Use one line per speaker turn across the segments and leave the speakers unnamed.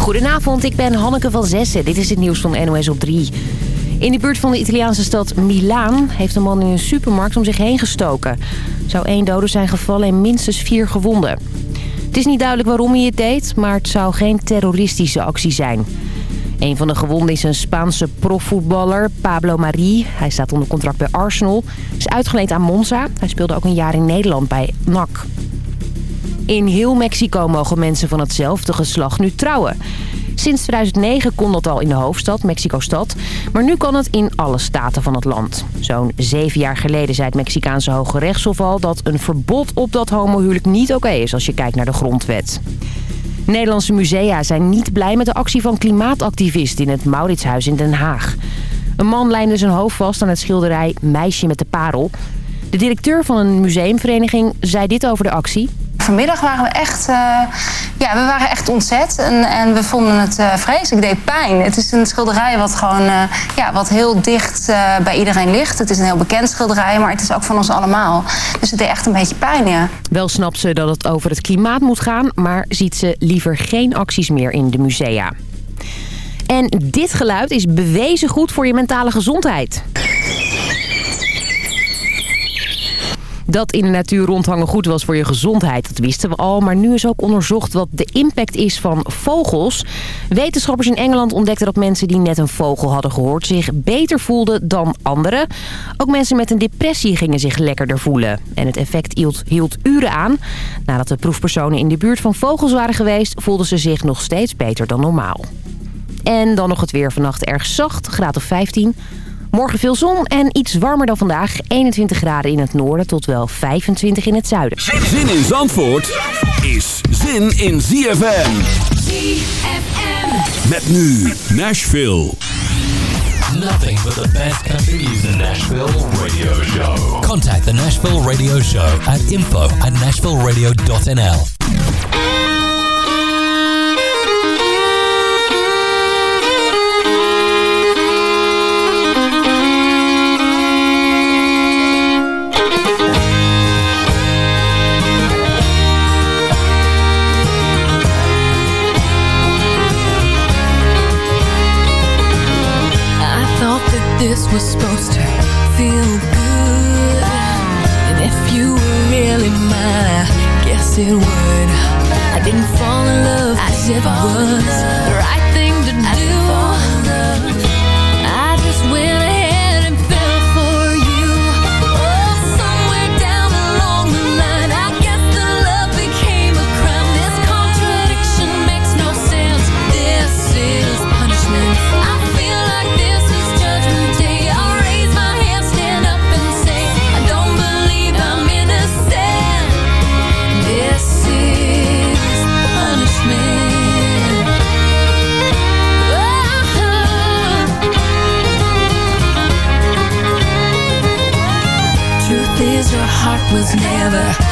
Goedenavond, ik ben Hanneke van Zessen. Dit is het nieuws van NOS op 3. In de buurt van de Italiaanse stad Milaan heeft een man in een supermarkt om zich heen gestoken. Zou één dode zijn gevallen en minstens vier gewonden. Het is niet duidelijk waarom hij het deed, maar het zou geen terroristische actie zijn. Een van de gewonden is een Spaanse profvoetballer, Pablo Mari. Hij staat onder contract bij Arsenal. Is uitgeleend aan Monza. Hij speelde ook een jaar in Nederland bij NAC. In heel Mexico mogen mensen van hetzelfde geslacht nu trouwen. Sinds 2009 kon dat al in de hoofdstad, Mexico-stad. Maar nu kan het in alle staten van het land. Zo'n zeven jaar geleden zei het Mexicaanse Hoge Rechtshof al... dat een verbod op dat homohuwelijk niet oké is als je kijkt naar de grondwet. Nederlandse musea zijn niet blij met de actie van klimaatactivisten... in het Mauritshuis in Den Haag. Een man lijnde zijn hoofd vast aan het schilderij Meisje met de Parel. De directeur van een museumvereniging zei dit over de actie.
Vanmiddag waren we echt, uh, ja, we waren echt ontzet en, en we vonden het uh, vreselijk. Het deed pijn. Het is een schilderij wat gewoon, uh, ja, wat heel dicht bij iedereen ligt. Het is een heel bekend schilderij, maar het is ook van ons allemaal. Dus het deed echt een beetje pijn, ja.
Wel snapt ze dat het over het klimaat moet gaan, maar ziet ze liever geen acties meer in de musea. En dit geluid is bewezen goed voor je mentale gezondheid. Dat in de natuur rondhangen goed was voor je gezondheid, dat wisten we al. Maar nu is ook onderzocht wat de impact is van vogels. Wetenschappers in Engeland ontdekten dat mensen die net een vogel hadden gehoord... zich beter voelden dan anderen. Ook mensen met een depressie gingen zich lekkerder voelen. En het effect hield, hield uren aan. Nadat de proefpersonen in de buurt van vogels waren geweest... voelden ze zich nog steeds beter dan normaal. En dan nog het weer vannacht erg zacht, graad of 15... Morgen veel zon en iets warmer dan vandaag. 21 graden in het noorden tot wel 25 in het zuiden.
Zin in Zandvoort is zin in ZFM. ZFM. Met nu Nashville.
Nothing but the best country music. Nashville Radio Show. Contact the Nashville Radio Show at info at nashvilleradio.nl.
was supposed to feel good. And if you were really mine, I guess it would. I didn't fall in love as if it was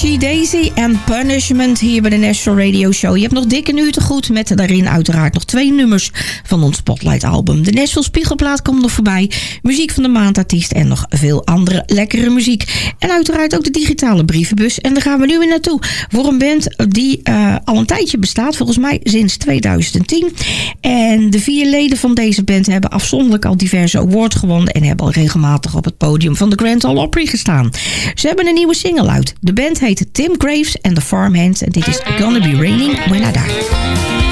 She Daisy en Punishment hier bij de National Radio Show. Je hebt nog dikke uur te goed met daarin uiteraard nog twee nummers van ons Spotlight album. De Nashville Spiegelplaat komt nog voorbij. Muziek van de maandartiest en nog veel andere lekkere muziek. En uiteraard ook de digitale brievenbus. En daar gaan we nu weer naartoe voor een band die uh, al een tijdje bestaat. Volgens mij sinds 2010. En de vier leden van deze band hebben afzonderlijk al diverse awards gewonnen. En hebben al regelmatig op het podium van de Grand Ole Opry gestaan. Ze hebben een nieuwe single uit. De band heet Tim Graves and the Farmhands. En dit is Gonna Be Raining When I Die.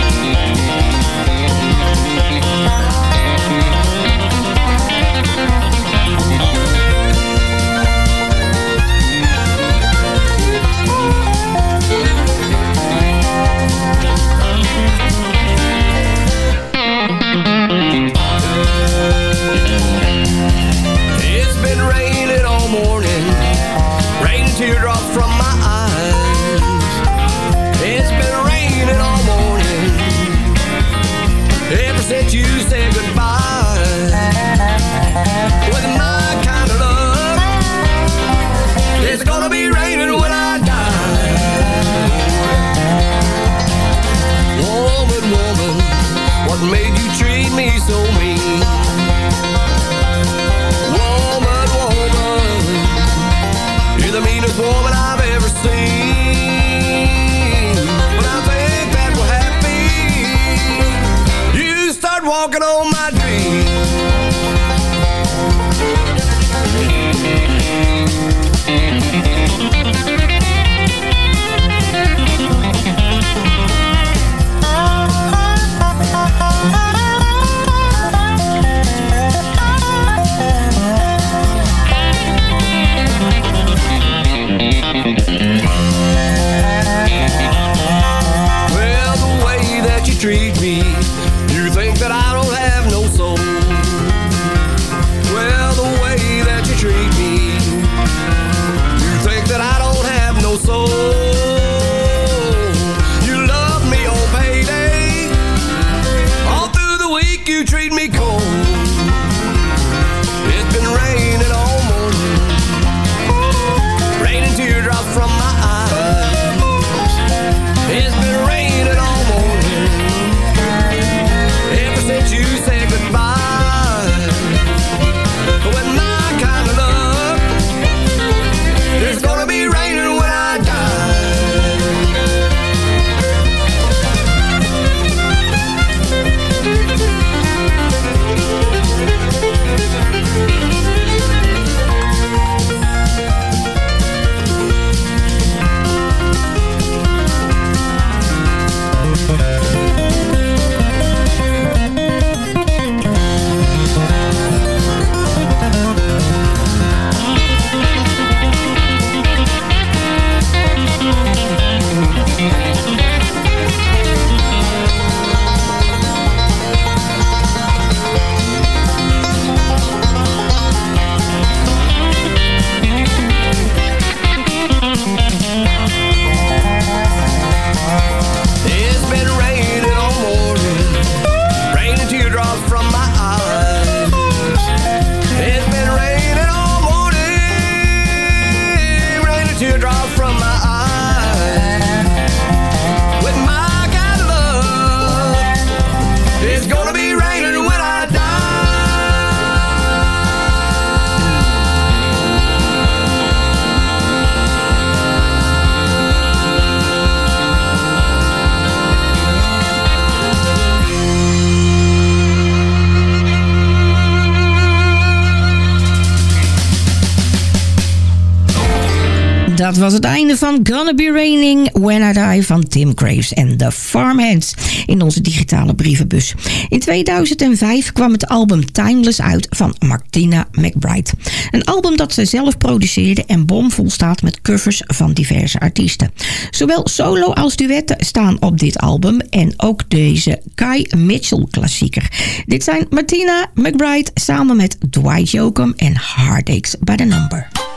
Dat was het einde van Gonna Be Raining When I Die van Tim Graves en The Farmhands in onze digitale brievenbus. In 2005 kwam het album Timeless uit van Martina McBride. Een album dat ze zelf produceerde en bomvol staat met covers van diverse artiesten. Zowel solo als duetten staan op dit album en ook deze Kai Mitchell klassieker. Dit zijn Martina McBride samen met Dwight Yoakam en Heartaches by the Number.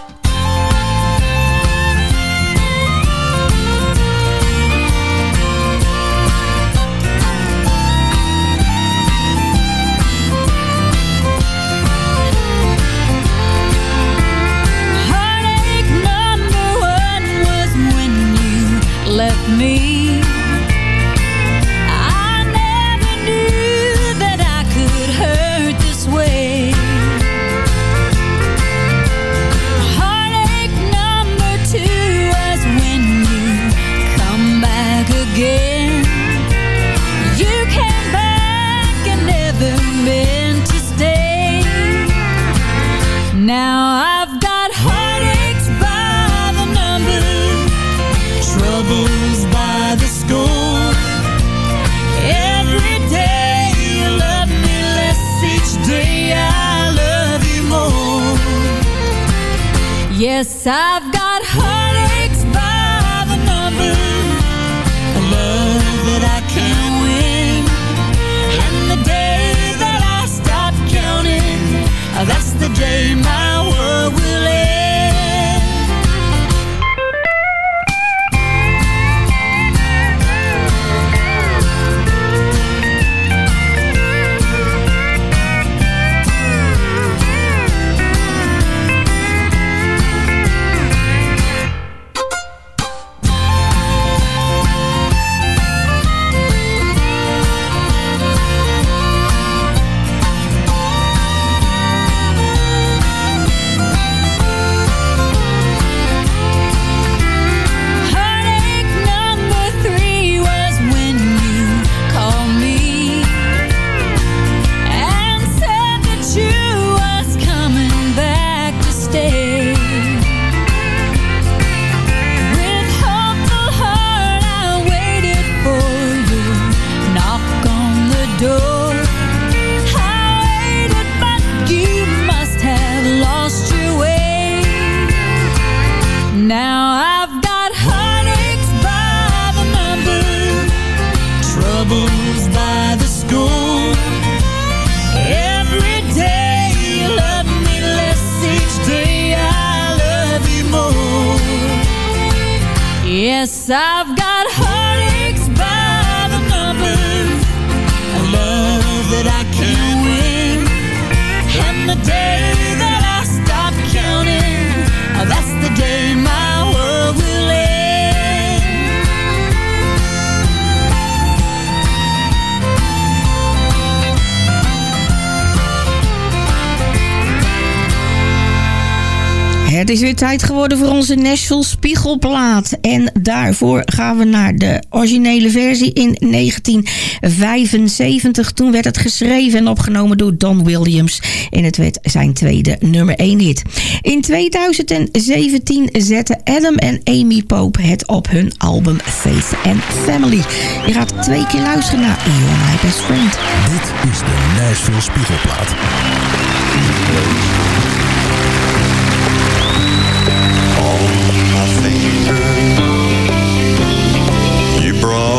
tijd geworden voor onze Nashville Spiegelplaat. En daarvoor gaan we naar de originele versie in 1975. Toen werd het geschreven en opgenomen door Don Williams. En het werd zijn tweede nummer 1 hit. In 2017 zetten Adam en Amy Pope het op hun album Faith and Family. Je gaat twee keer luisteren naar You're My Best Friend.
Dit is de Nashville Spiegelplaat.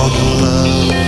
for the love.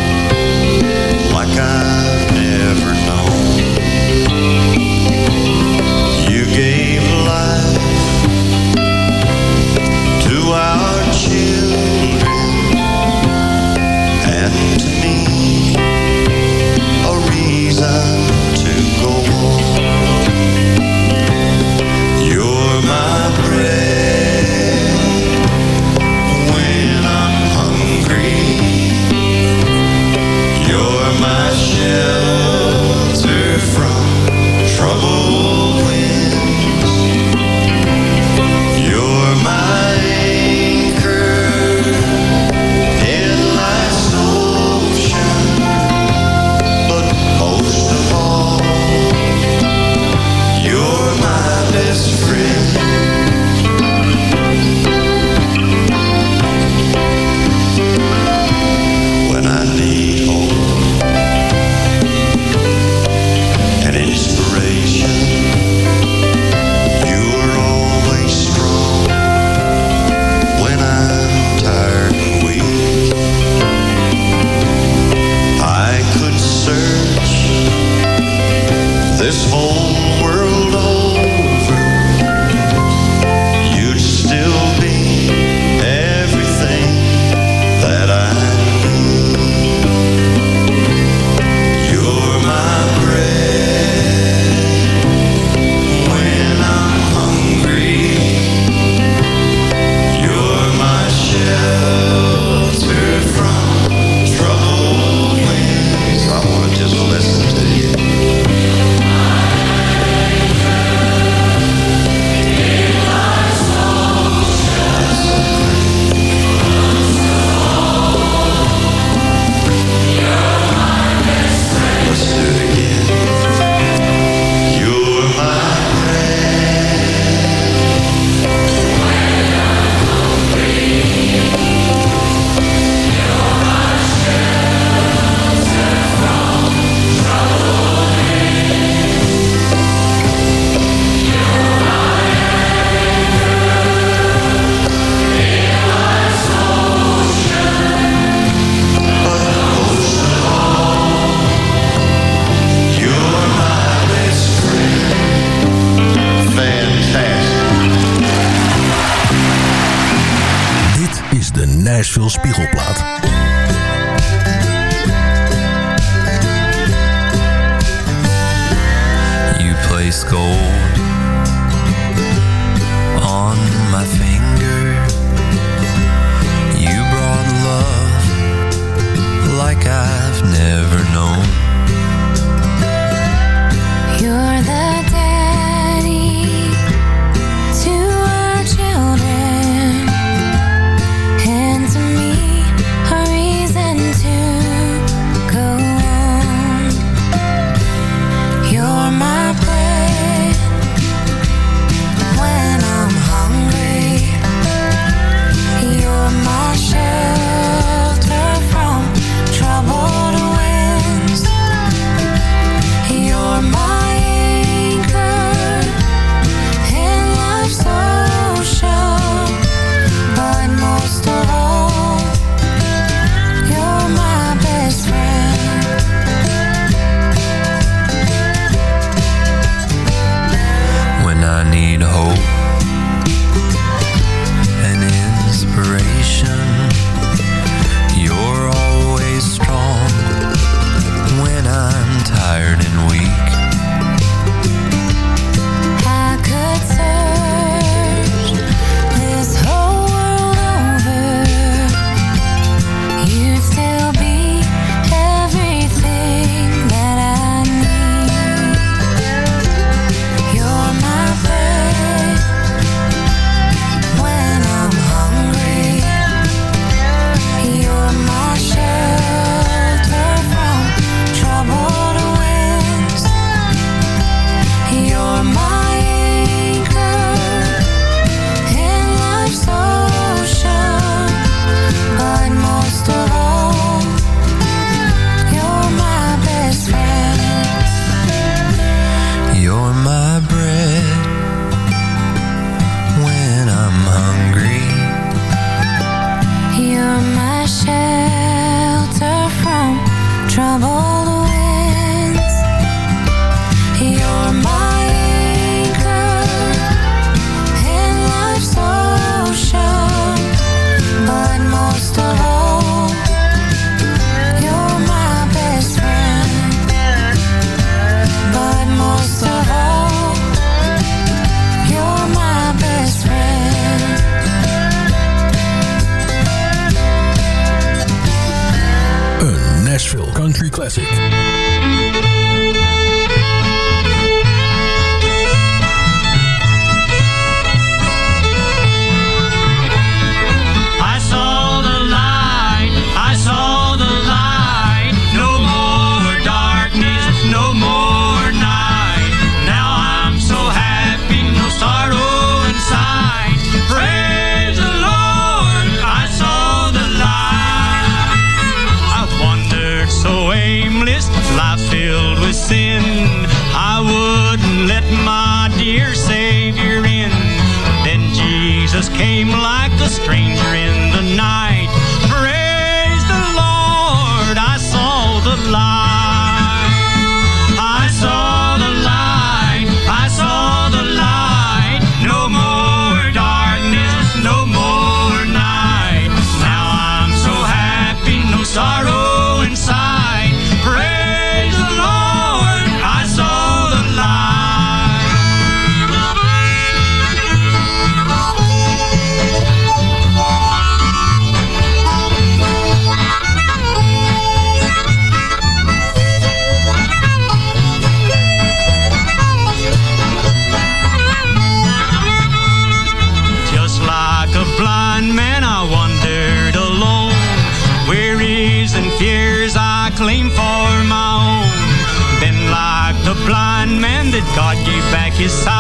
que sai.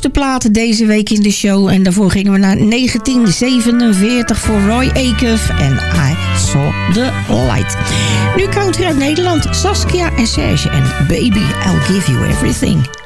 De oudste platen deze week in de show. En daarvoor gingen we naar 1947 voor Roy Acuff en I Saw the Light. Nu country uit Nederland, Saskia en Serge en Baby, I'll Give You Everything.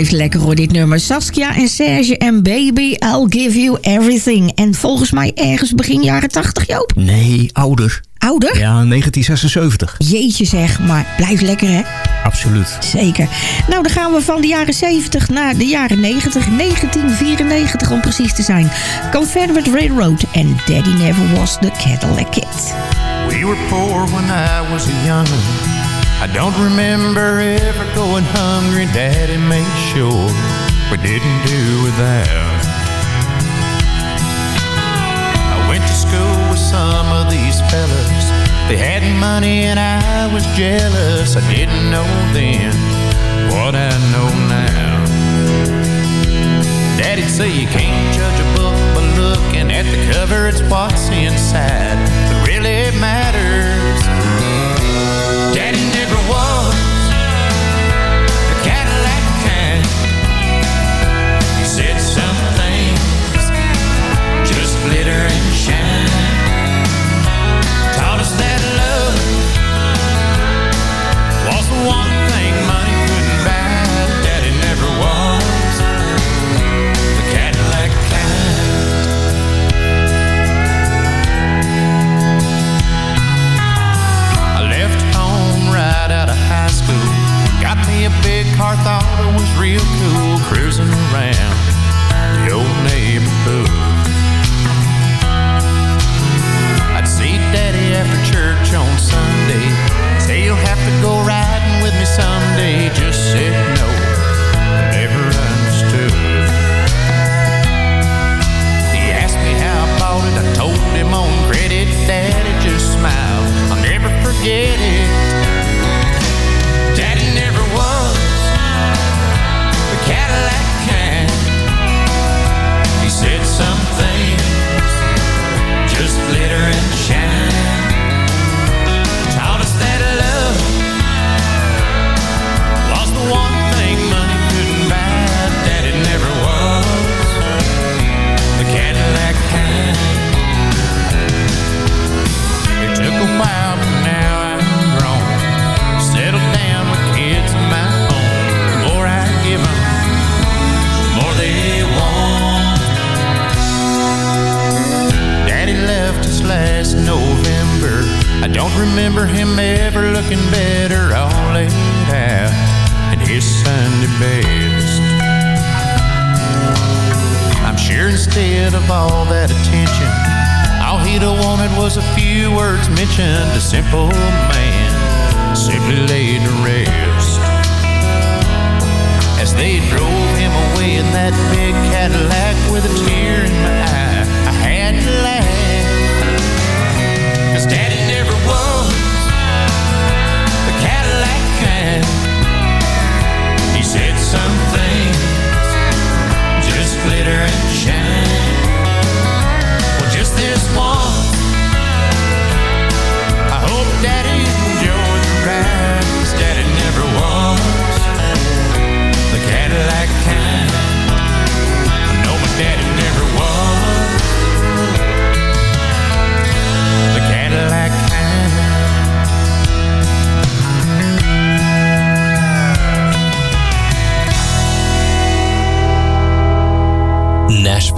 Blijft lekker hoor dit nummer. Saskia en Serge en Baby, I'll Give You Everything. En volgens mij ergens begin jaren 80, Joop.
Nee, ouder.
Ouder?
Ja, 1976.
Jeetje zeg, maar blijft lekker hè?
Absoluut.
Zeker. Nou, dan gaan we van de jaren 70 naar de jaren 90. 1994 om precies te zijn. Confederate Railroad en Daddy Never Was the Cadillac Kid.
We were poor when I was a young'un. I don't remember ever going hungry. Daddy made sure we didn't do without. I went to school with some of these fellas. They had money and I was jealous. I didn't know then what I know now. Daddy'd say you can't judge a book by looking at the cover. It's what's inside that really matters. thought it was real cool cruising around the old neighborhood. I'd see Daddy after church on Sunday. Say you'll have to go right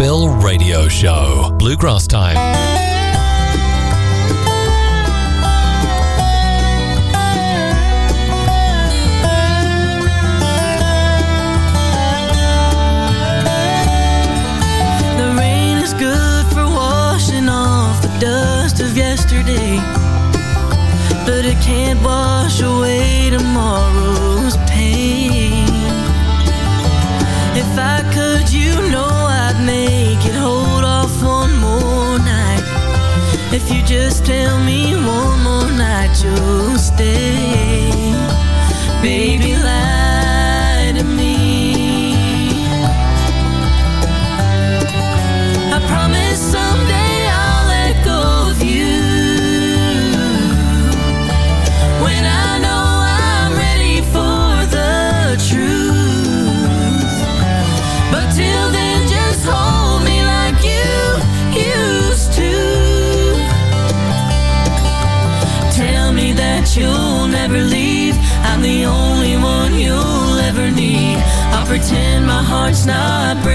Bill Radio Show. Bluegrass Time.
you stay heart's not breaking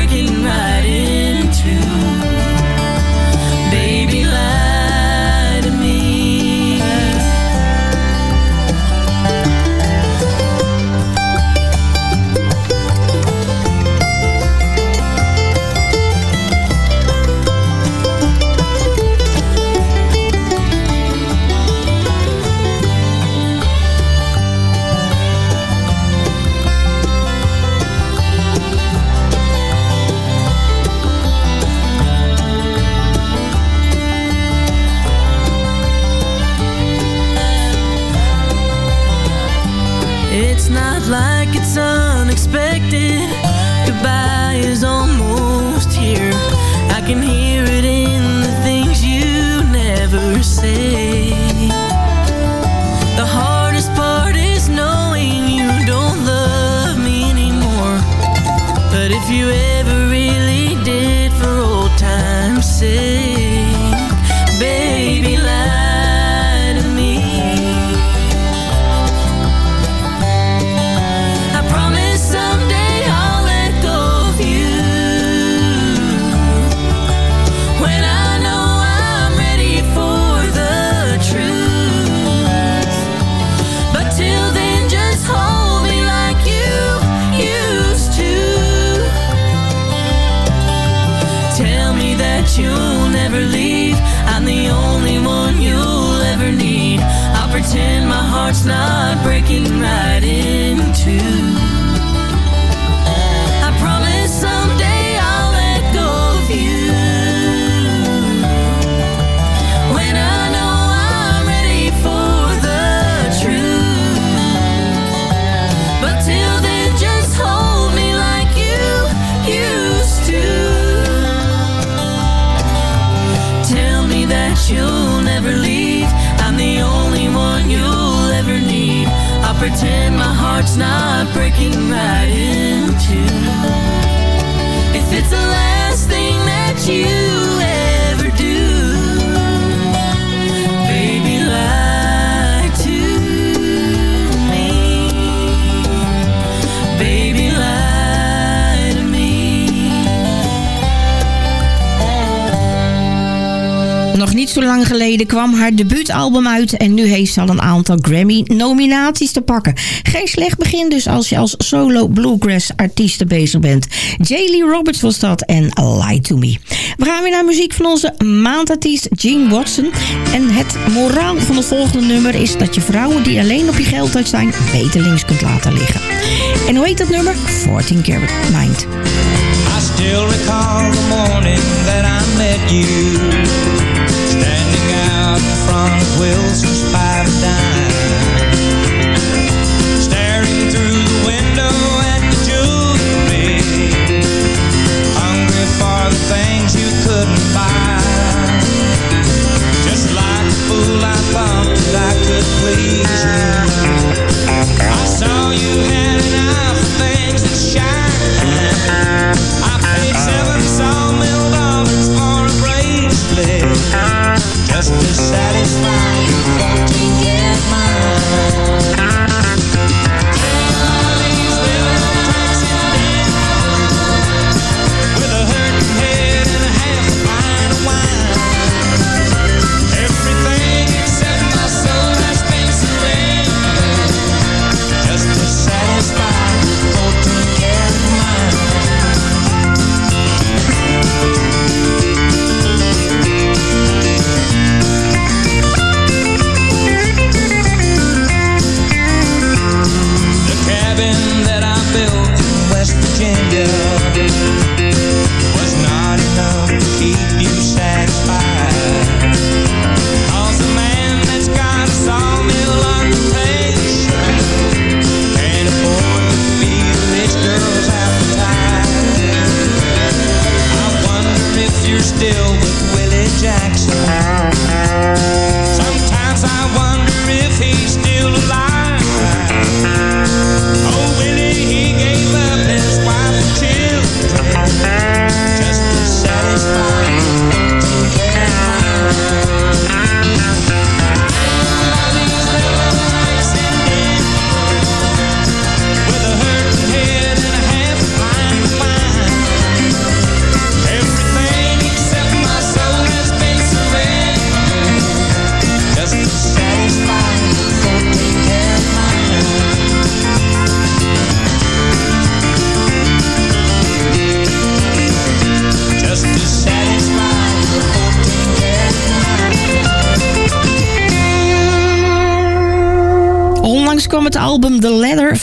lang geleden kwam haar debuutalbum uit en nu heeft ze al een aantal Grammy-nominaties te pakken. Geen slecht begin dus als je als solo bluegrass artiesten bezig bent. J. Roberts was dat en Lie to Me. We gaan weer naar muziek van onze maandartiest Gene Watson. En het moraal van het volgende nummer is dat je vrouwen die alleen op je geld uit zijn beter links kunt laten liggen. En hoe heet dat nummer? 14 Karat Mind.
I still recall the morning that I met you out front of Wilson's Five and Dime Staring through the window at the jewelry. Hungry for the things you couldn't buy. Just like a fool I thought that I could please you. I saw you had Just to satisfy cabin that I built in West Virginia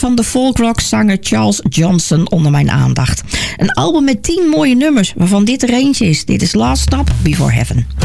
van de folkrock zanger Charles Johnson onder mijn aandacht. Een album met 10 mooie nummers, waarvan dit er eentje is. Dit is Last Stop Before Heaven.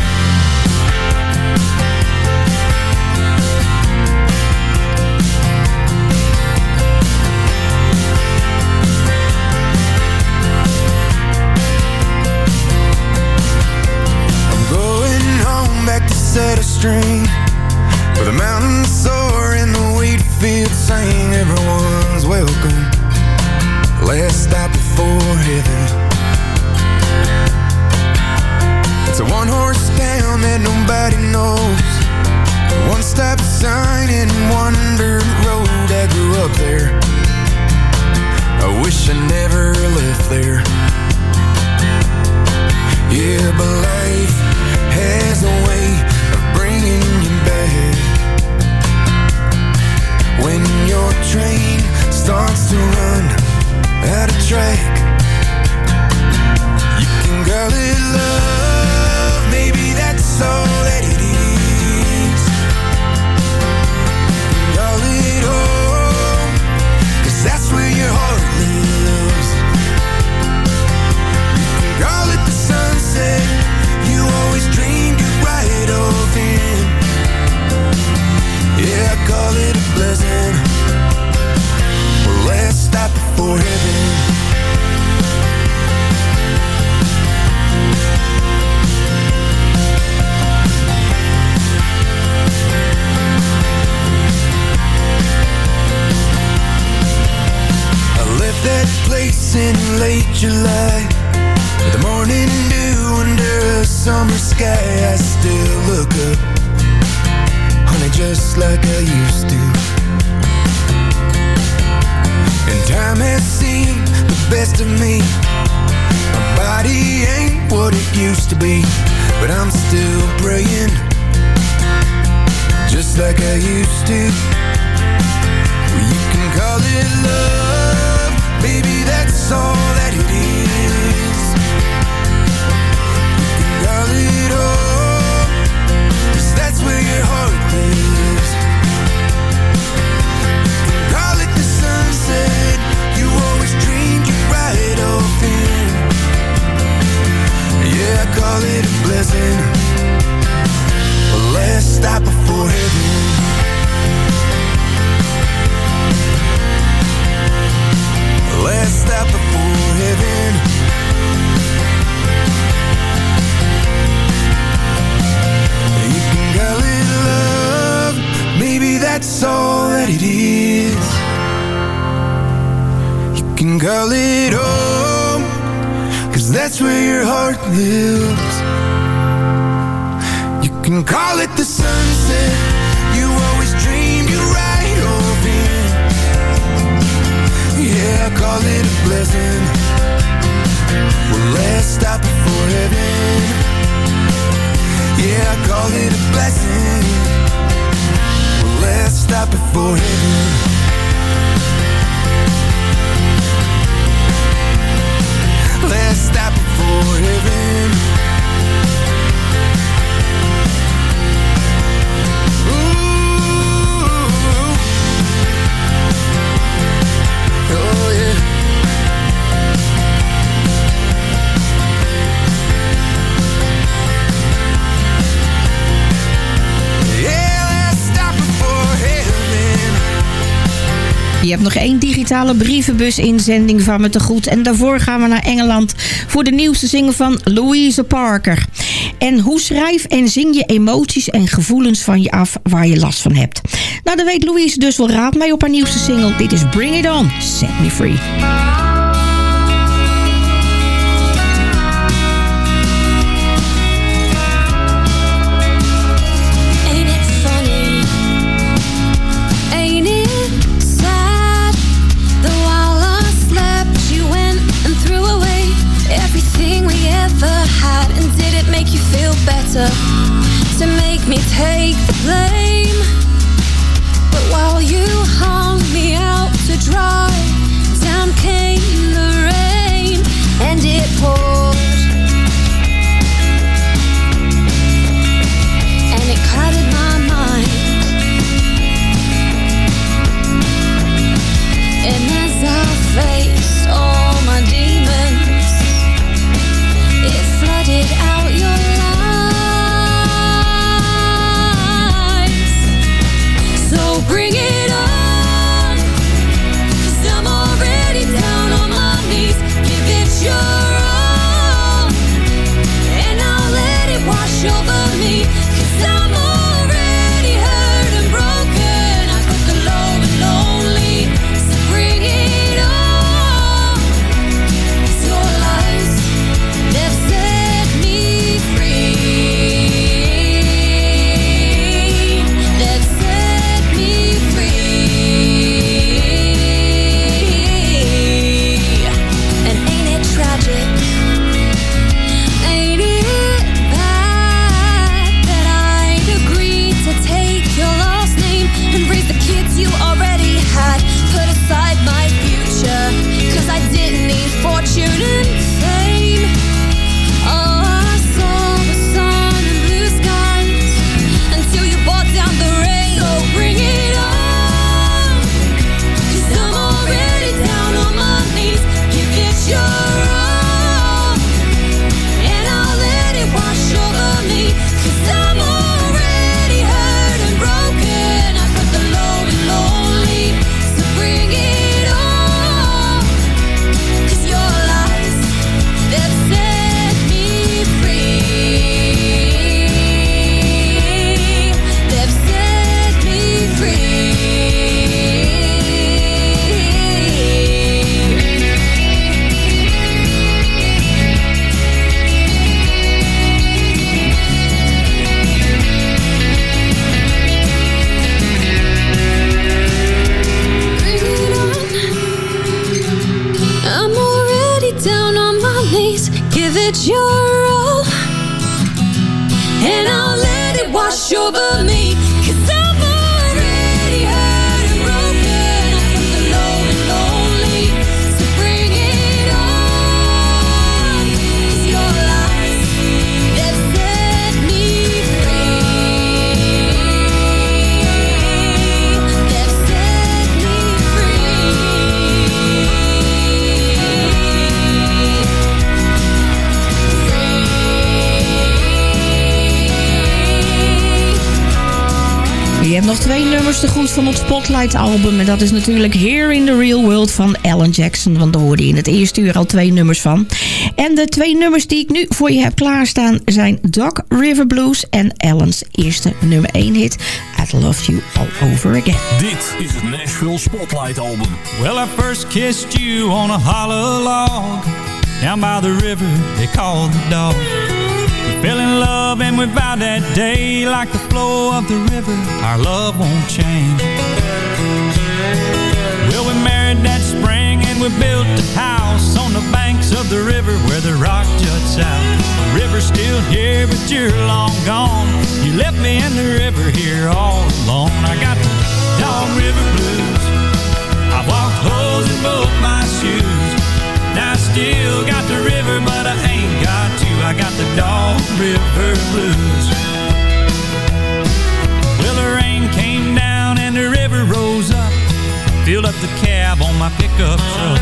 That nobody knows One stop sign and one dirt road I grew up there I wish I never left there yeah, but life has a way of bringing you back. When your train starts to run out of track, you can call it love. Call it home, 'cause that's where your heart lives. Call it the sunset You always dreamed it right Yeah, call it a blessing. Last stop before heaven that place in late July. With the morning dew under a summer sky I still look up. Honey, just like I used to. And time has seen the best of me. My body ain't what it used to be But I'm still praying. Just like I used to. Well, You can call it love. Baby, that's all that it is.
digitale brievenbus-inzending van me te goed. En daarvoor gaan we naar Engeland voor de nieuwste zingen van Louise Parker. En hoe schrijf en zing je emoties en gevoelens van je af waar je last van hebt? Nou, dan weet Louise dus wel raad mij op haar nieuwste single. Dit is Bring It On, Set Me Free. Spotlight album. En dat is natuurlijk Here in the Real World van Alan Jackson. Want daar hoorde je in het eerste uur al twee nummers van. En de twee nummers die ik nu voor je heb klaarstaan zijn Doc River Blues en Alan's eerste nummer 1 hit. I Love You All Over Again.
Dit is het Nashville Spotlight album.
Well, I first kissed you on a hollow log Down by the river they call the dog fell in love and we vowed that day Like the flow of the river, our love won't change. Well, we married that spring and we built a house On the banks of the river where the rock juts out. The river's still here but you're long gone. You left me in the river here all alone. I got the Dog River Blues. I walked holes in both my shoes. Now I still got the river, but I ain't got you. I got the Dog River Blues. Well, the rain came down and the river rose up. Filled up the cab on my pickup truck.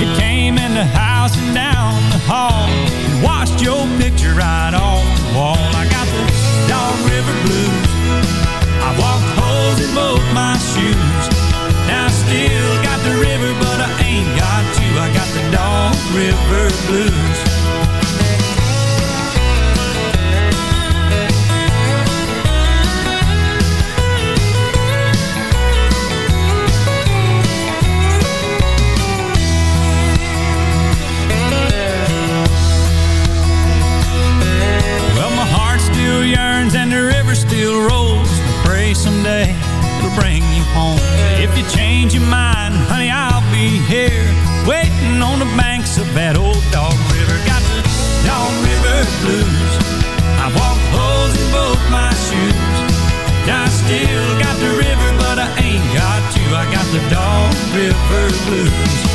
It came in the house and down the hall. And washed your picture right off the wall. I got the Dog River Blues. I walked holes in both my shoes. Now I still got the river, but I ain't got you. I got the Dog River Blues. Well, my heart still yearns and the river still rolls. I pray someday it'll bring you home. You change your mind, honey, I'll be here waiting on the banks of that old dog river. Got the dog river blues. I walk holes in both my shoes. I still got the river, but I ain't got you. I got the dog river blues.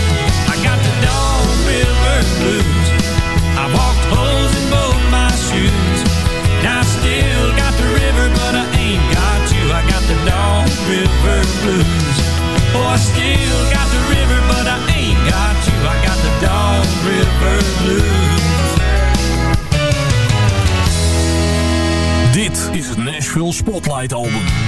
Spotlight album.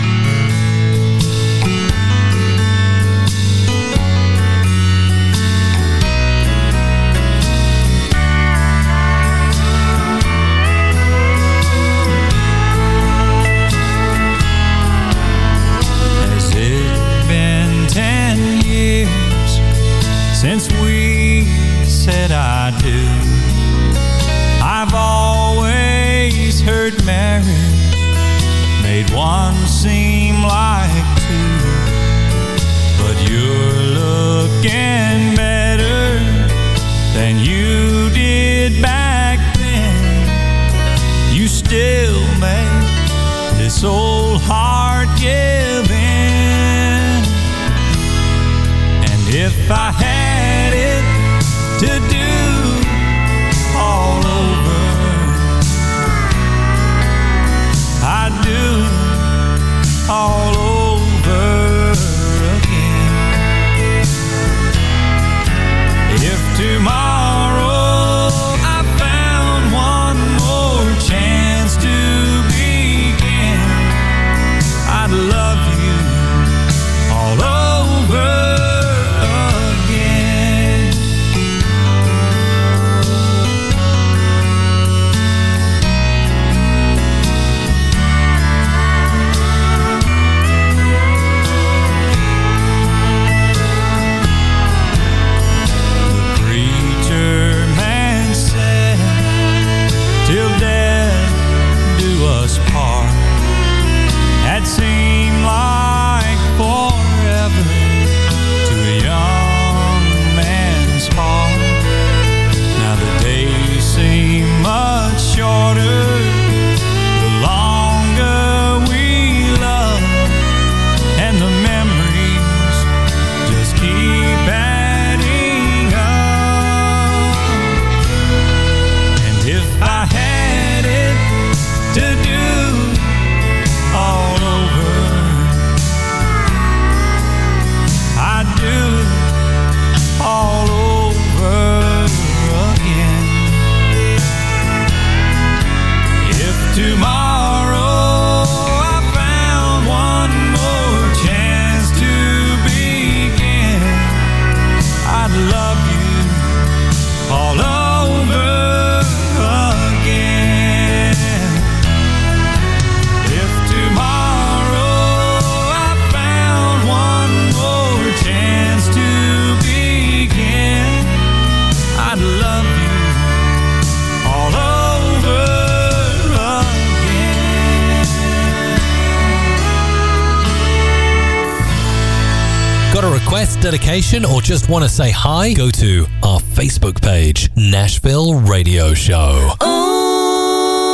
dedication or just want to say hi, go to our Facebook page, Nashville Radio Show.
Oh,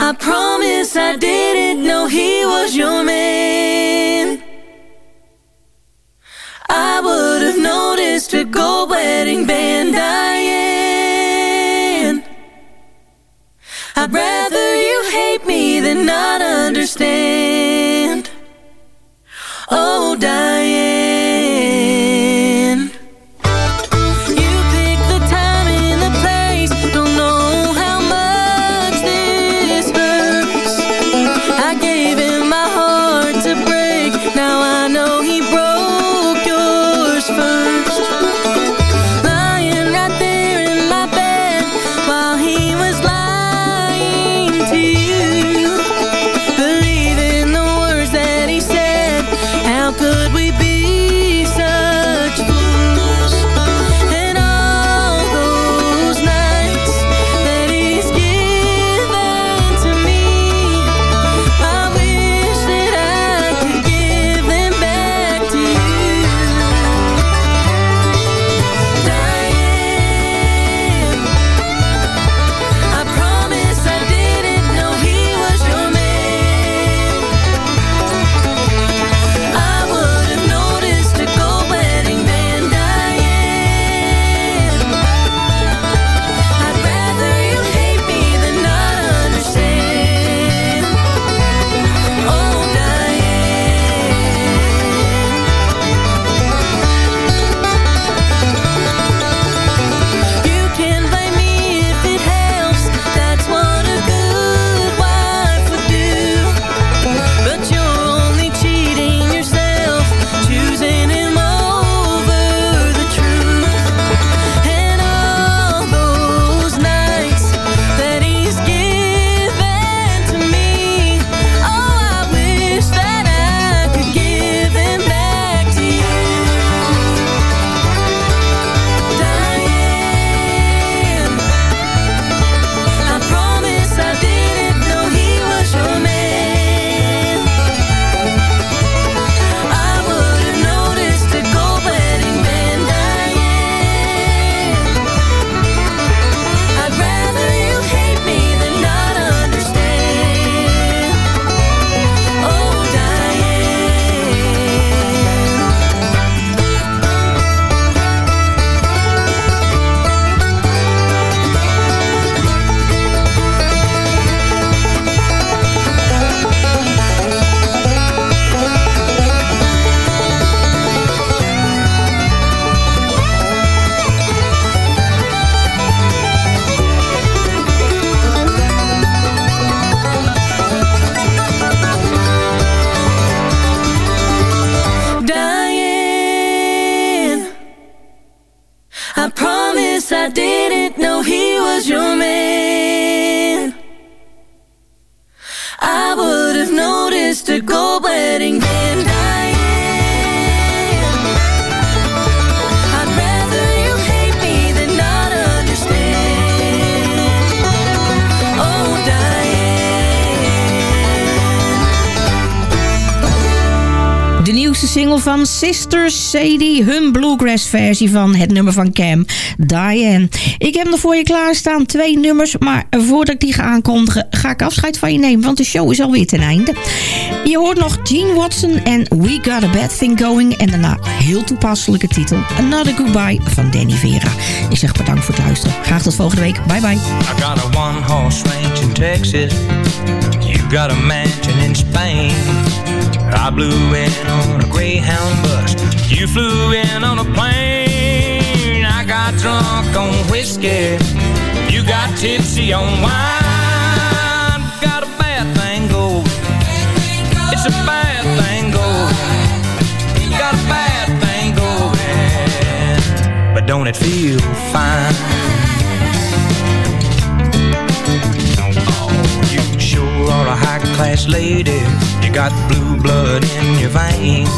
I promise I didn't know he was your man.
sisters Sister Sadie, hun bluegrass versie van het nummer van Cam, Diane. Ik heb nog voor je klaarstaan twee nummers, maar voordat ik die ga aankondigen ga ik afscheid van je nemen, want de show is alweer ten einde. Je hoort nog Gene Watson en We Got A Bad Thing Going en daarna heel toepasselijke titel Another Goodbye van Danny Vera. Ik zeg bedankt voor het luisteren. Graag tot volgende week. Bye bye.
I got a one horse range in Texas. You got a mansion in Spain. I blew in on a Greyhound bus. You flew in on a plane. I got drunk on whiskey. You got tipsy on wine. Got a bad thing going. It's a bad thing going. Got a bad thing going. But don't it feel fine? Oh, you sure are a high class lady Got blue blood in your veins.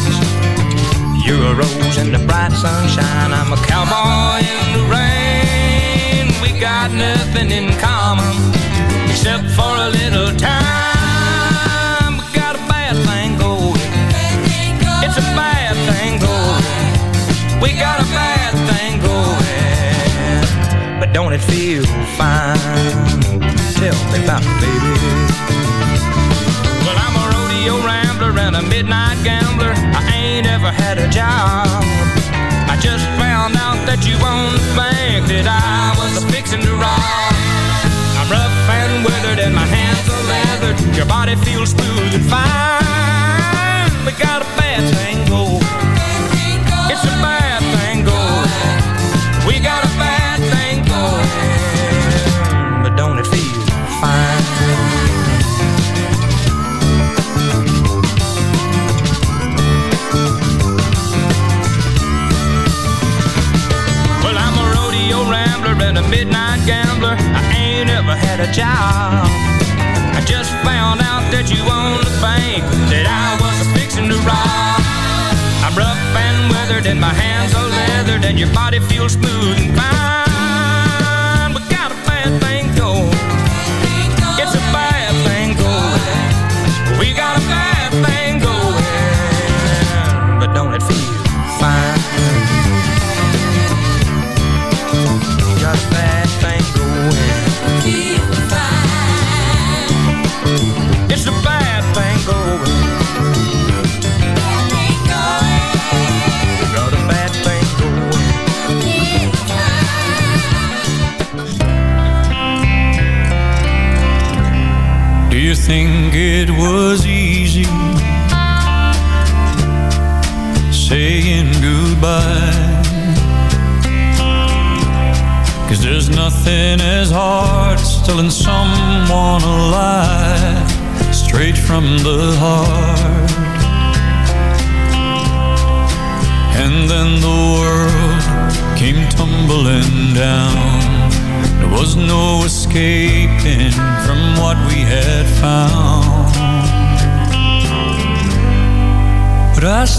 You're a rose in the bright sunshine. I'm a cowboy in the rain. We got nothing in common except for a little time. We got a bad thing going. It's a bad thing going. We got a bad thing going. But don't it feel fine? Tell me about it, baby. Rodeo rambler and a midnight gambler. I ain't ever had a job. I just found out that you own the bank that I was fixing to rob. I'm rough and weathered and my hands are leathered. Your body feels smooth and fine. We got a bad thing midnight. I ain't ever had a job. I just found out that you own the bank that I was fixing to rob. I'm rough and weathered and my hands are leathered and your body feels smooth and fine.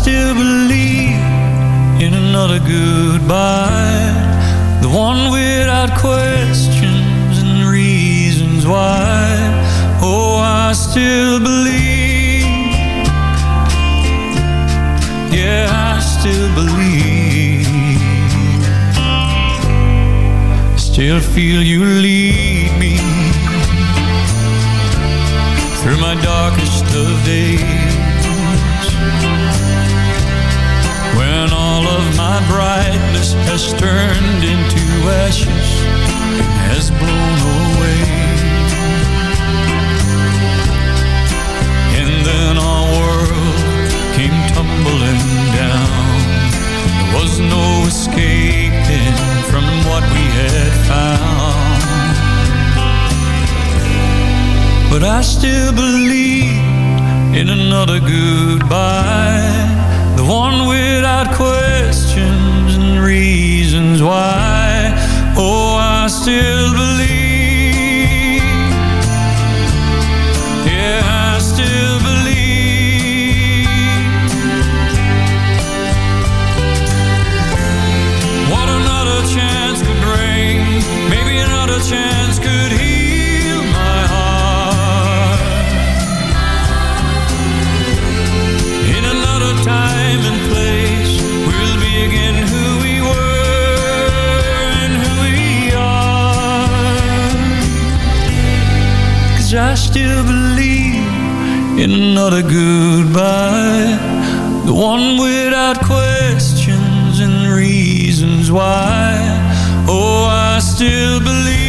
Still believe in another goodbye. The one without questions and reasons why. Oh, I still believe. Yeah, I still believe. Still feel you lead me through my darkest of days. My brightness has turned into ashes, has blown away. And then our world came tumbling down. There was no escaping from what we had found. But I still believe in another goodbye. The one without reasons why. Oh, I still believe. Still believe in another goodbye. The one without questions and reasons why. Oh, I still believe.